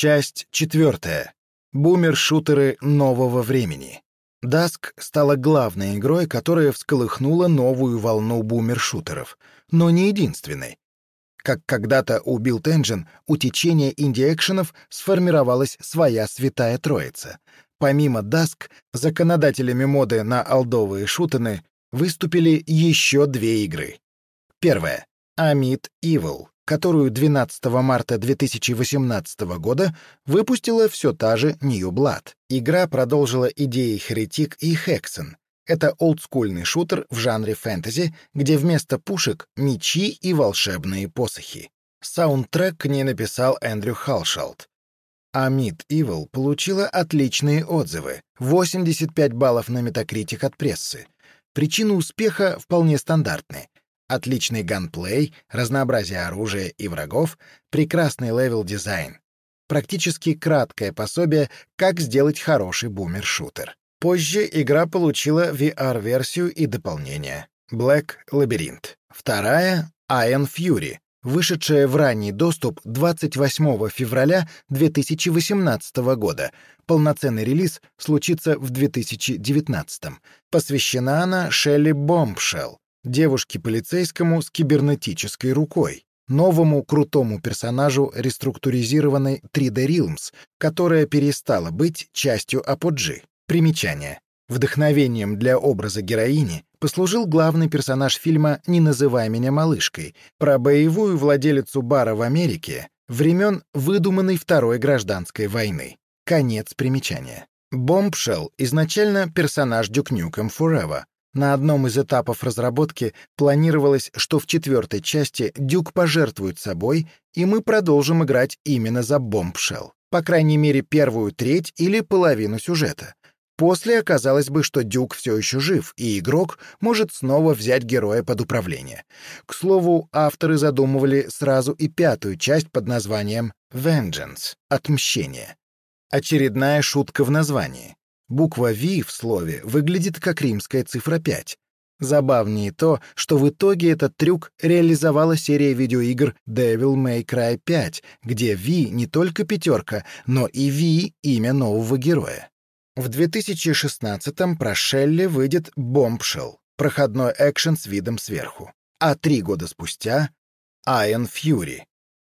Часть четвертая. Бумер-шутеры нового времени. Dusk стала главной игрой, которая всколыхнула новую волну бумер-шутеров, но не единственной. Как когда-то у Build Engine, у течения инди-экшенов сформировалась своя святая троица. Помимо Dusk, законодателями моды на алдовые шутаны выступили еще две игры. Первая — Amid Evil, которую 12 марта 2018 года выпустила все та же New Blood. Игра продолжила идеи Heretic и Hexen. Это олдскульный шутер в жанре фэнтези, где вместо пушек — мечи и волшебные посохи. Саундтрек к ней написал Эндрю Халшалт. А Mid Evil получила отличные отзывы — 85 баллов на Metacritic от прессы. Причины успеха вполне стандартны. Отличный ганплей, разнообразие оружия и врагов, прекрасный level-дизайн. Практически краткое пособие, как сделать хороший boomer-шутер. Позже игра получила VR-версию и дополнение. Black Labyrinth. Вторая — Ion Fury, вышедшая в ранний доступ 28 февраля 2018 года. Полноценный релиз случится в 2019. Посвящена она Шелли Бомбшелл, девушке-полицейскому с кибернетической рукой, новому крутому персонажу реструктуризированной 3D Realms, которая перестала быть частью Apogee. Примечание. Вдохновением для образа героини послужил главный персонаж фильма «Не называй меня малышкой» про боевую владелицу бара в Америке времен выдуманной Второй гражданской войны. Конец примечания. Бомбшелл изначально персонаж Nukem Forever, на одном из этапов разработки планировалось, что в четвертой части Дюк пожертвует собой, и мы продолжим играть именно за Бомбшелл. По крайней мере, первую треть или половину сюжета. После оказалось бы, что Дюк все еще жив, и игрок может снова взять героя под управление. К слову, авторы задумывали сразу и пятую часть под названием «Vengeance» — «Отмщение». Очередная шутка в названии. Буква V в слове выглядит как римская цифра 5. Забавнее то, что в итоге этот трюк реализовала серия видеоигр Devil May Cry 5, где V не только пятерка, но и V — имя нового героя. В 2016-м про Шелли выйдет Bombshell, проходной экшен с видом сверху. А три года спустя — Iron Fury.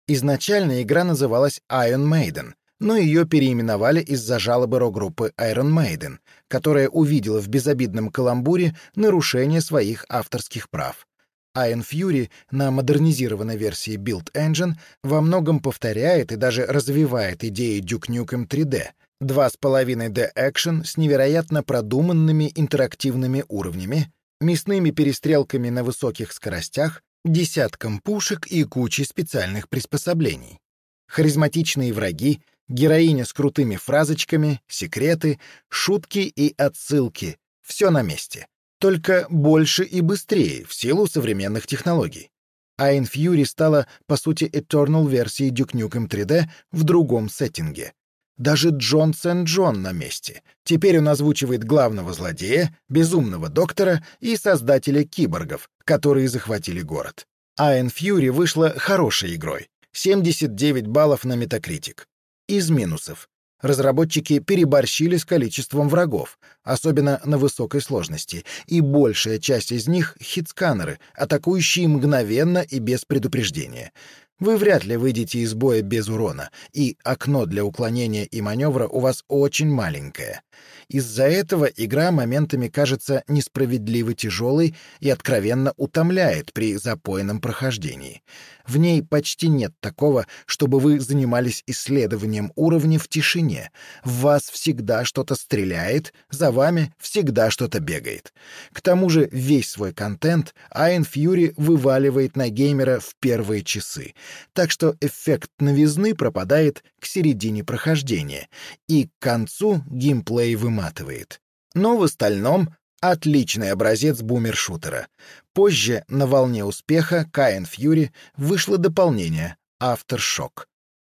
Изначально игра называлась Iron Maiden, но ее переименовали из-за жалобы рок-группы Iron Maiden, которая увидела в безобидном каламбуре нарушение своих авторских прав. Iron Fury на модернизированной версии Build Engine во многом повторяет и даже развивает идеи Duke Nukem 3D, 2,5D экшен с невероятно продуманными интерактивными уровнями, мясными перестрелками на высоких скоростях, десятком пушек и кучей специальных приспособлений. Харизматичные враги, Героиня с крутыми фразочками, секреты, шутки и отсылки. Все на месте. Только больше и быстрее, в силу современных технологий. А Infury стала, по сути, Eternal версией Duke Nukem 3D в другом сеттинге. Даже Джон Сент-Джон на месте. Теперь он озвучивает главного злодея, безумного доктора и создателя киборгов, которые захватили город. А Fury вышла хорошей игрой. 79 баллов на Metacritic. Из минусов. Разработчики переборщили с количеством врагов, особенно на высокой сложности, и большая часть из них — хитсканеры, атакующие мгновенно и без предупреждения. Вы вряд ли выйдете из боя без урона, и окно для уклонения и маневра у вас очень маленькое. Из-за этого игра моментами кажется несправедливо тяжелой и откровенно утомляет при запойном прохождении. В ней почти нет такого, чтобы вы занимались исследованием уровня в тишине. В вас всегда что-то стреляет, за вами всегда что-то бегает. К тому же весь свой контент Iron Fury вываливает на геймера в первые часы, так что эффект новизны пропадает к середине прохождения, и к концу геймплей выматывает. Но в остальном отличный образец бумер-шутера. Позже, на волне успеха, Каин Фьюри вышло дополнение «Aftershock».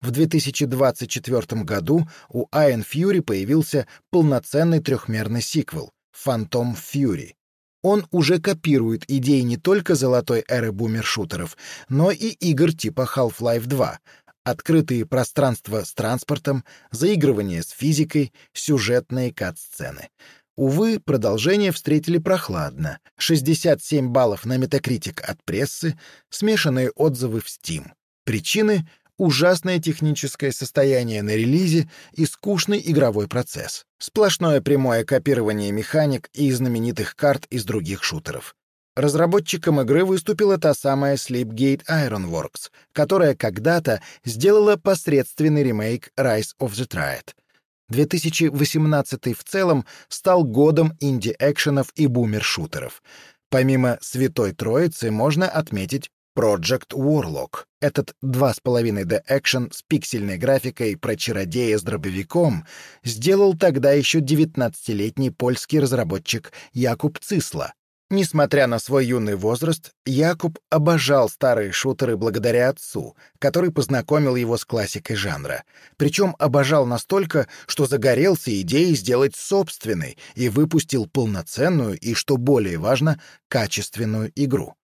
В 2024 году у Iron Fury появился полноценный трехмерный сиквел «Phantom Fury». Он уже копирует идеи не только золотой эры бумершутеров, но и игр типа Half-Life 2, открытые пространства с транспортом, заигрывание с физикой, сюжетные кат-сцены. Увы, продолжение встретили прохладно. 67 баллов на Metacritic от прессы, смешанные отзывы в Steam. Причины — ужасное техническое состояние на релизе и скучный игровой процесс. Сплошное прямое копирование механик и знаменитых карт из других шутеров. Разработчиком игры выступила та самая Sleepgate Ironworks, которая когда-то сделала посредственный ремейк Rise of the Triad. 2018 в целом стал годом инди-экшенов и бумер-шутеров. Помимо «Святой Троицы» можно отметить Project Warlock. Этот 2,5D экшен с пиксельной графикой про чародея с дробовиком сделал тогда еще 19-летний польский разработчик Якуб Цисла, Несмотря на свой юный возраст, Якуб обожал старые шутеры благодаря отцу, который познакомил его с классикой жанра. Причем обожал настолько, что загорелся идеей сделать собственный и выпустил полноценную и, что более важно, качественную игру.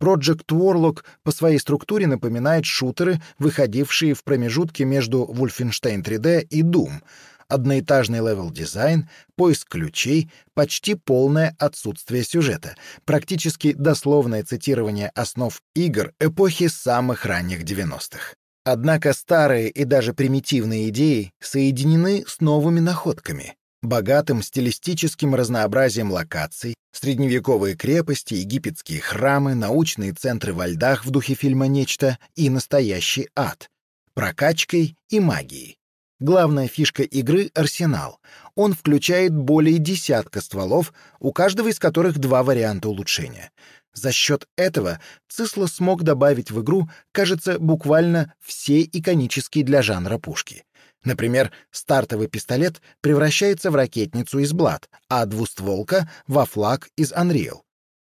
Project Warlock по своей структуре напоминает шутеры, выходившие в промежутке между Wolfenstein 3D и Doom — одноэтажный левел-дизайн, поиск ключей, почти полное отсутствие сюжета, практически дословное цитирование основ игр эпохи самых ранних 90-х. Однако старые и даже примитивные идеи соединены с новыми находками, богатым стилистическим разнообразием локаций, средневековые крепости, египетские храмы, научные центры во льдах в духе фильма «Нечто» и настоящий ад, прокачкой и магией. Главная фишка игры — арсенал. Он включает более десятка стволов, у каждого из которых два варианта улучшения. За счет этого Цисло смог добавить в игру, кажется, буквально все иконические для жанра пушки. Например, стартовый пистолет превращается в ракетницу из Блад, а двустволка — во флаг из Unreal.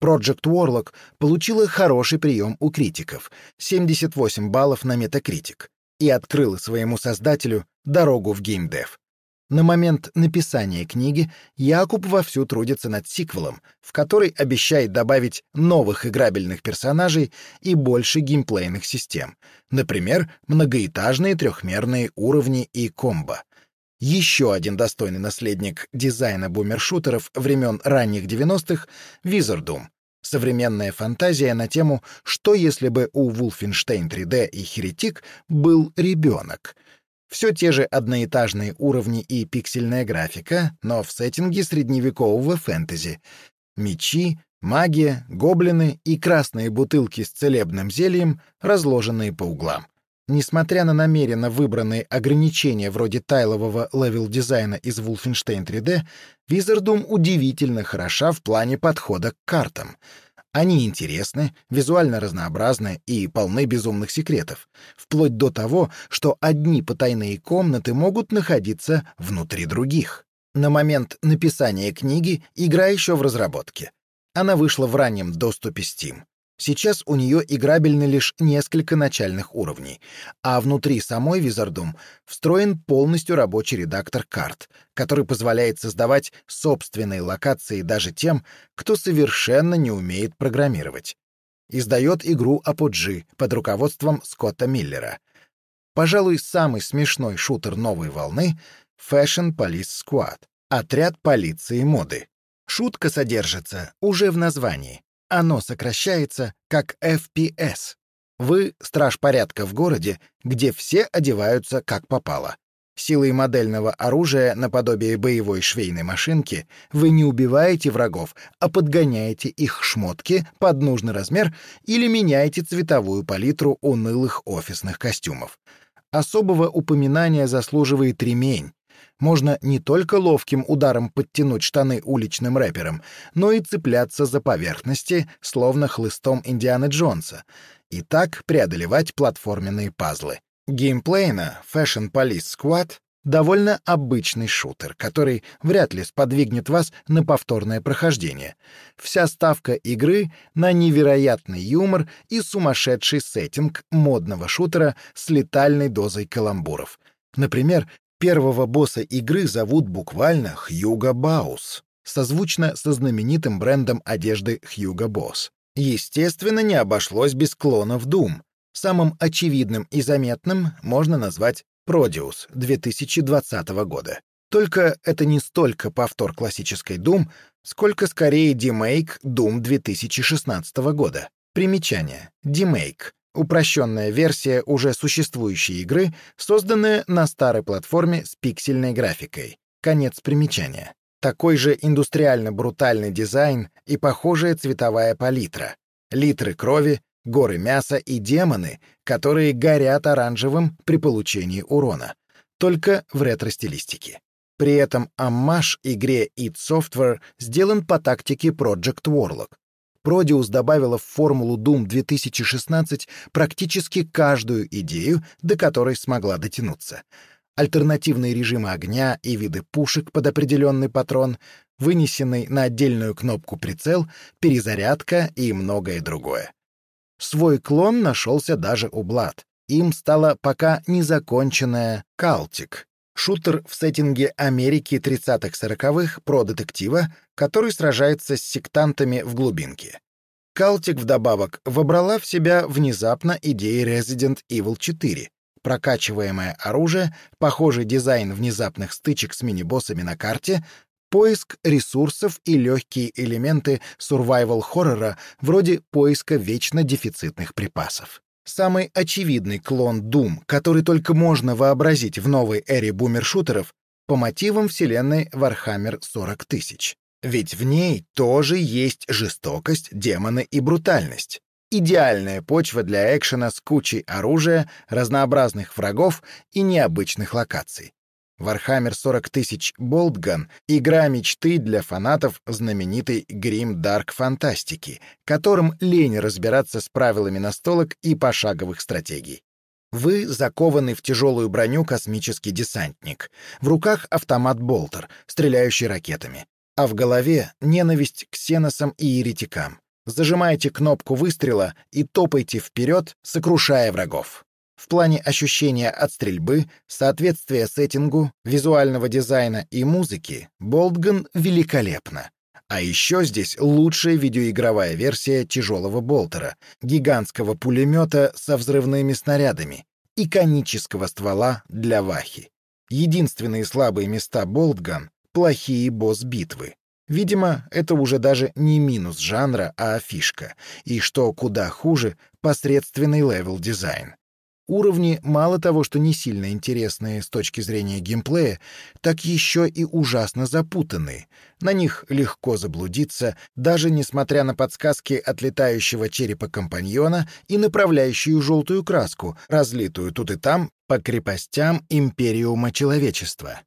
Project Warlock получила хороший прием у критиков — 78 баллов на Metacritic и открыла своему создателю дорогу в геймдев. На момент написания книги Якуб вовсю трудится над сиквелом, в который обещает добавить новых играбельных персонажей и больше геймплейных систем, например, многоэтажные трехмерные уровни и комбо. Еще один достойный наследник дизайна бумершутеров времен ранних 90-х — Wizardum, Современная фантазия на тему «Что если бы у Wolfenstein 3D и Heretic был ребенок?» Все те же одноэтажные уровни и пиксельная графика, но в сеттинге средневекового фэнтези. Мечи, магия, гоблины и красные бутылки с целебным зельем, разложенные по углам. Несмотря на намеренно выбранные ограничения вроде тайлового левел-дизайна из Wolfenstein 3D, Wizardum удивительно хороша в плане подхода к картам. Они интересны, визуально разнообразны и полны безумных секретов, вплоть до того, что одни потайные комнаты могут находиться внутри других. На момент написания книги игра еще в разработке. Она вышла в раннем доступе Steam. Сейчас у нее играбельны лишь несколько начальных уровней, а внутри самой Wizardum встроен полностью рабочий редактор карт, который позволяет создавать собственные локации даже тем, кто совершенно не умеет программировать. Издает игру Apogee под руководством Скотта Миллера. Пожалуй, самый смешной шутер новой волны — Fashion Police Squad — отряд полиции моды. Шутка содержится уже в названии. Оно сокращается как FPS. Вы — страж порядка в городе, где все одеваются как попало. Силой модельного оружия наподобие боевой швейной машинки вы не убиваете врагов, а подгоняете их шмотки под нужный размер или меняете цветовую палитру унылых офисных костюмов. Особого упоминания заслуживает ремень, можно не только ловким ударом подтянуть штаны уличным рэперам, но и цепляться за поверхности, словно хлыстом Индианы Джонса, и так преодолевать платформенные пазлы. Геймплейно Fashion Police Squad довольно обычный шутер, который вряд ли сподвигнет вас на повторное прохождение. Вся ставка игры на невероятный юмор и сумасшедший сеттинг модного шутера с летальной дозой каламбуров. Например, Первого босса игры зовут буквально Хьюго Баус, созвучно со знаменитым брендом одежды Хьюго Босс. Естественно, не обошлось без клонов Doom. Самым очевидным и заметным можно назвать Prodeus 2020 года. Только это не столько повтор классической Doom, сколько скорее демейк Doom 2016 года. Примечание. Демейк — упрощенная версия уже существующей игры, созданная на старой платформе с пиксельной графикой. Конец примечания. Такой же индустриально-брутальный дизайн и похожая цветовая палитра. Литры крови, горы мяса и демоны, которые горят оранжевым при получении урона. Только в ретро-стилистике. При этом аммаж игре id Software сделан по тактике Project Warlock. Prodeus добавила в формулу Doom 2016 практически каждую идею, до которой смогла дотянуться. Альтернативные режимы огня и виды пушек под определенный патрон, вынесенный на отдельную кнопку прицел, перезарядка и многое другое. Свой клон нашелся даже у Блад. Им стала пока незаконченная «Калтик», шутер в сеттинге Америки 30-40-х про детектива, который сражается с сектантами в глубинке. Калтик вдобавок вобрала в себя внезапно идеи Resident Evil 4, прокачиваемое оружие, похожий дизайн внезапных стычек с мини-боссами на карте, поиск ресурсов и легкие элементы сурвайвал-хоррора вроде поиска вечно дефицитных припасов. Самый очевидный клон Doom, который только можно вообразить в новой эре бумершутеров, по мотивам вселенной Warhammer 40 тысяч. Ведь в ней тоже есть жестокость, демоны и брутальность. Идеальная почва для экшена с кучей оружия, разнообразных врагов и необычных локаций. Warhammer 40 тысяч Болтган — игра мечты для фанатов знаменитой Грим Дарк фантастики, которым лень разбираться с правилами настолок и пошаговых стратегий. Вы закованы в тяжелую броню космический десантник. В руках автомат Болтер, стреляющий ракетами. А в голове ненависть к ксеносам и еретикам. Зажимаете кнопку выстрела и топайте вперед, сокрушая врагов. В плане ощущения от стрельбы, соответствия сеттингу, визуального дизайна и музыки Болтган великолепна. А еще здесь лучшая видеоигровая версия тяжелого болтера, гигантского пулемета со взрывными снарядами и конического ствола для вахи. Единственные слабые места Болтган — плохие босс-битвы. Видимо, это уже даже не минус жанра, а фишка, и, что куда хуже, посредственный левел-дизайн. Уровни мало того, что не сильно интересные с точки зрения геймплея, так еще и ужасно запутанные. На них легко заблудиться, даже несмотря на подсказки от летающего черепа компаньона и направляющую желтую краску, разлитую тут и там по крепостям империума человечества.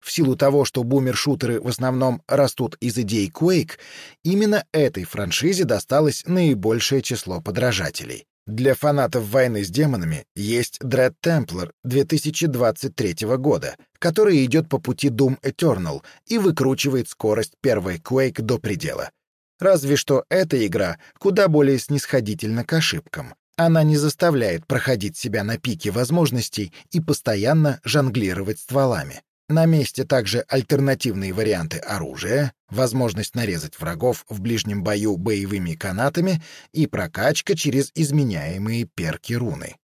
В силу того, что бумер-шутеры в основном растут из идей Quake, именно этой франшизе досталось наибольшее число подражателей. Для фанатов «Войны с демонами» есть Dread Templar 2023 года, который идет по пути Doom Eternal и выкручивает скорость первой Quake до предела. Разве что эта игра куда более снисходительна к ошибкам. Она не заставляет проходить себя на пике возможностей и постоянно жонглировать стволами. На месте также альтернативные варианты оружия, возможность нарезать врагов в ближнем бою боевыми канатами и прокачка через изменяемые перки руны.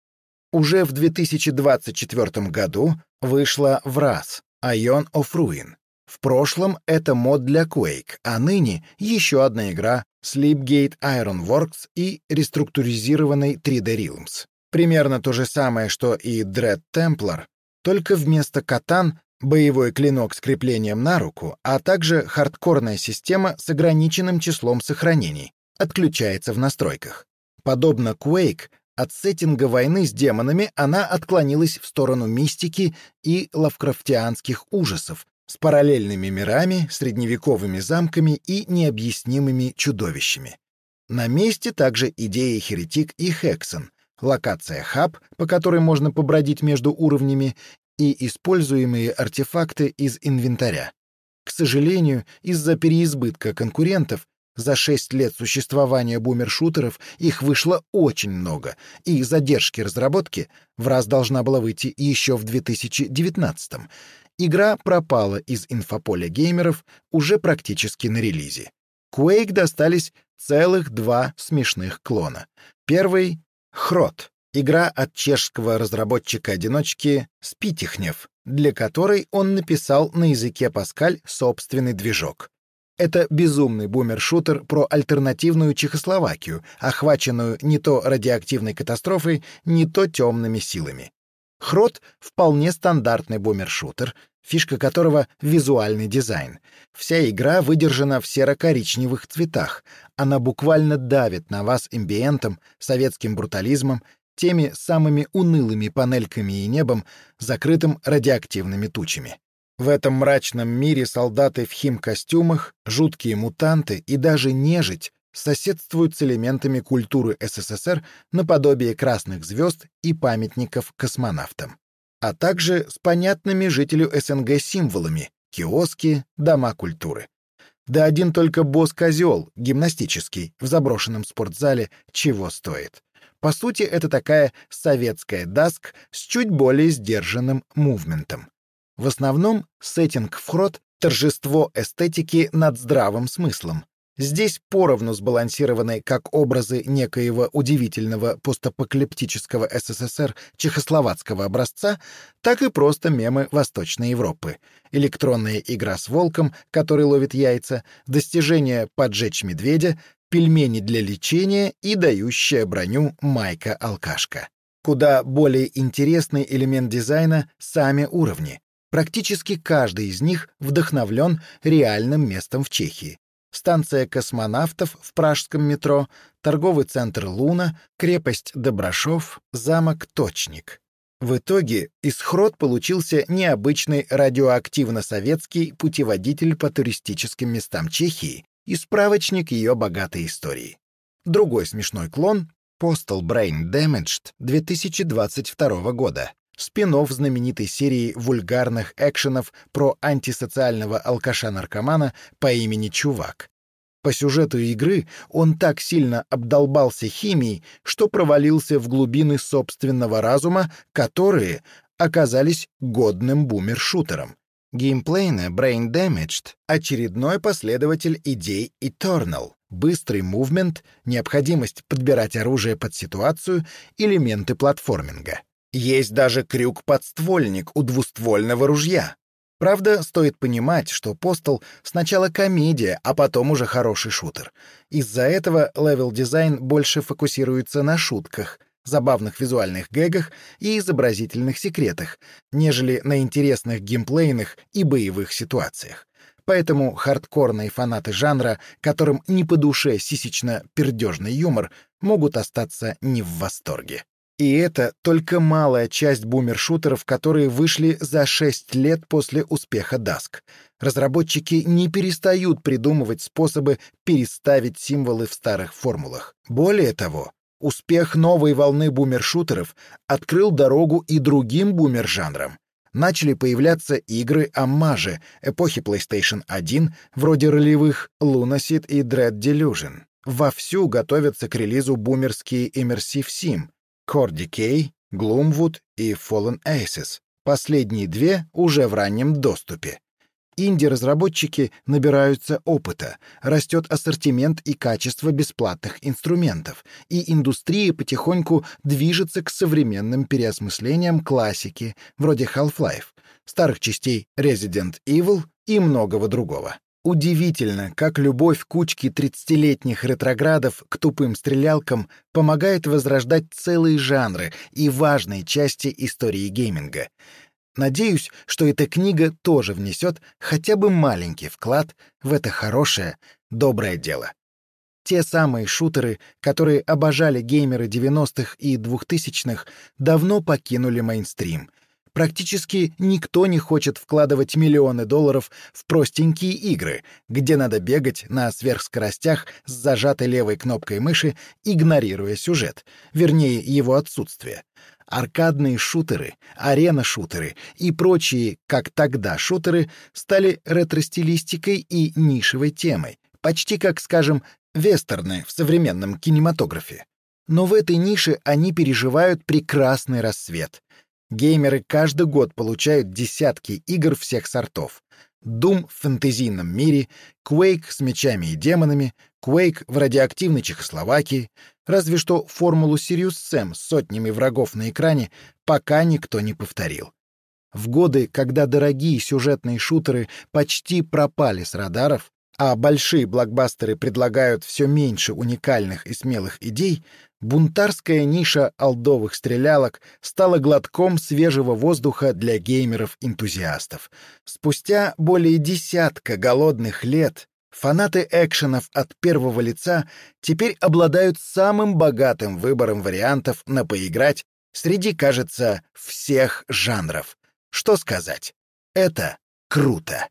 Уже в 2024 году вышла в раз Ion of Ruin. В прошлом это мод для Quake, а ныне еще одна игра Sleepgate Ironworks и реструктуризированный 3D Realms. Примерно то же самое, что и Dread Templar, только вместо катан боевой клинок с креплением на руку, а также хардкорная система с ограниченным числом сохранений, отключается в настройках. Подобно Quake, от сеттинга войны с демонами она отклонилась в сторону мистики и лавкрафтианских ужасов с параллельными мирами, средневековыми замками и необъяснимыми чудовищами. На месте также идеи Херетик и Хексон, локация хаб, по которой можно побродить между уровнями, и используемые артефакты из инвентаря. К сожалению, из-за переизбытка конкурентов за 6 лет существования бумершутеров их вышло очень много, и задержки разработки в раз должна была выйти еще в 2019 -м. Игра пропала из инфополя геймеров уже практически на релизе. Quake достались целых два смешных клона. Первый — Хрот, Игра от чешского разработчика-одиночки Спитихнев, для которой он написал на языке Паскаль собственный движок. Это безумный бумер-шутер про альтернативную Чехословакию, охваченную не то радиоактивной катастрофой, не то темными силами. Хрот — вполне стандартный бумер-шутер, фишка которого — визуальный дизайн. Вся игра выдержана в серо-коричневых цветах. Она буквально давит на вас эмбиентом, советским брутализмом, теми самыми унылыми панельками и небом, закрытым радиоактивными тучами. В этом мрачном мире солдаты в химкостюмах, жуткие мутанты и даже нежить соседствуют с элементами культуры СССР наподобие красных звезд и памятников космонавтам, а также с понятными жителю СНГ символами — киоски, дома культуры. Да один только босс-козел, гимнастический, в заброшенном спортзале, чего стоит. По сути, это такая советская даск с чуть более сдержанным мувментом. В основном сеттинг в хрот — торжество эстетики над здравым смыслом. Здесь поровну сбалансированы как образы некоего удивительного постапокалиптического СССР чехословацкого образца, так и просто мемы Восточной Европы. Электронная игра с волком, который ловит яйца, достижение «поджечь медведя», пельмени для лечения и дающая броню майка-алкашка. Куда более интересный элемент дизайна — сами уровни. Практически каждый из них вдохновлен реальным местом в Чехии. Станция космонавтов в пражском метро, торговый центр «Луна», крепость Добрашов, замок Точник. В итоге из Хрот получился необычный радиоактивно-советский путеводитель по туристическим местам Чехии и справочник ее богатой истории. Другой смешной клон — Postal Brain Damaged 2022 года спин знаменитой серии вульгарных экшенов про антисоциального алкаша-наркомана по имени Чувак. По сюжету игры он так сильно обдолбался химией, что провалился в глубины собственного разума, которые оказались годным бумер-шутером. Геймплейно Brain Damaged — очередной последователь идей Eternal. Быстрый movement, необходимость подбирать оружие под ситуацию, элементы платформинга. Есть даже крюк-подствольник у двуствольного ружья. Правда, стоит понимать, что Postal сначала комедия, а потом уже хороший шутер. Из-за этого левел-дизайн больше фокусируется на шутках, забавных визуальных гэгах и изобразительных секретах, нежели на интересных геймплейных и боевых ситуациях. Поэтому хардкорные фанаты жанра, которым не по душе сисечно-пердежный юмор, могут остаться не в восторге. И это только малая часть бумер-шутеров, которые вышли за 6 лет после успеха Dusk. Разработчики не перестают придумывать способы переставить символы в старых формулах. Более того, успех новой волны бумер-шутеров открыл дорогу и другим бумер-жанрам. Начали появляться игры-аммажи эпохи PlayStation 1, вроде ролевых Lunaseed и Dread Delusion. Вовсю готовятся к релизу бумерские Immersive Sim — Core Decay, Gloomwood и Fallen Aces. Последние две уже в раннем доступе. Инди-разработчики набираются опыта, растет ассортимент и качество бесплатных инструментов, и индустрия потихоньку движется к современным переосмыслениям классики, вроде Half-Life, старых частей Resident Evil и многого другого. Удивительно, как любовь кучки тридцатилетних ретроградов к тупым стрелялкам помогает возрождать целые жанры и важные части истории гейминга. Надеюсь, что эта книга тоже внесет хотя бы маленький вклад в это хорошее, доброе дело. Те самые шутеры, которые обожали геймеры 90-х и 2000-х, давно покинули мейнстрим — Практически никто не хочет вкладывать миллионы долларов в простенькие игры, где надо бегать на сверхскоростях с зажатой левой кнопкой мыши, игнорируя сюжет, вернее, его отсутствие. Аркадные шутеры, арена-шутеры и прочие, как тогда, шутеры стали ретро-стилистикой и нишевой темой, почти как, скажем, вестерны в современном кинематографе. Но в этой нише они переживают прекрасный рассвет — Геймеры каждый год получают десятки игр всех сортов. Doom в фэнтезийном мире, Quake с мечами и демонами, Quake в радиоактивной Чехословакии, разве что формулу Sirius Sam с сотнями врагов на экране пока никто не повторил. В годы, когда дорогие сюжетные шутеры почти пропали с радаров, а большие блокбастеры предлагают все меньше уникальных и смелых идей, бунтарская ниша алдовых стрелялок стала глотком свежего воздуха для геймеров-энтузиастов. Спустя более десятка голодных лет фанаты экшенов от первого лица теперь обладают самым богатым выбором вариантов на поиграть среди, кажется, всех жанров. Что сказать? Это круто.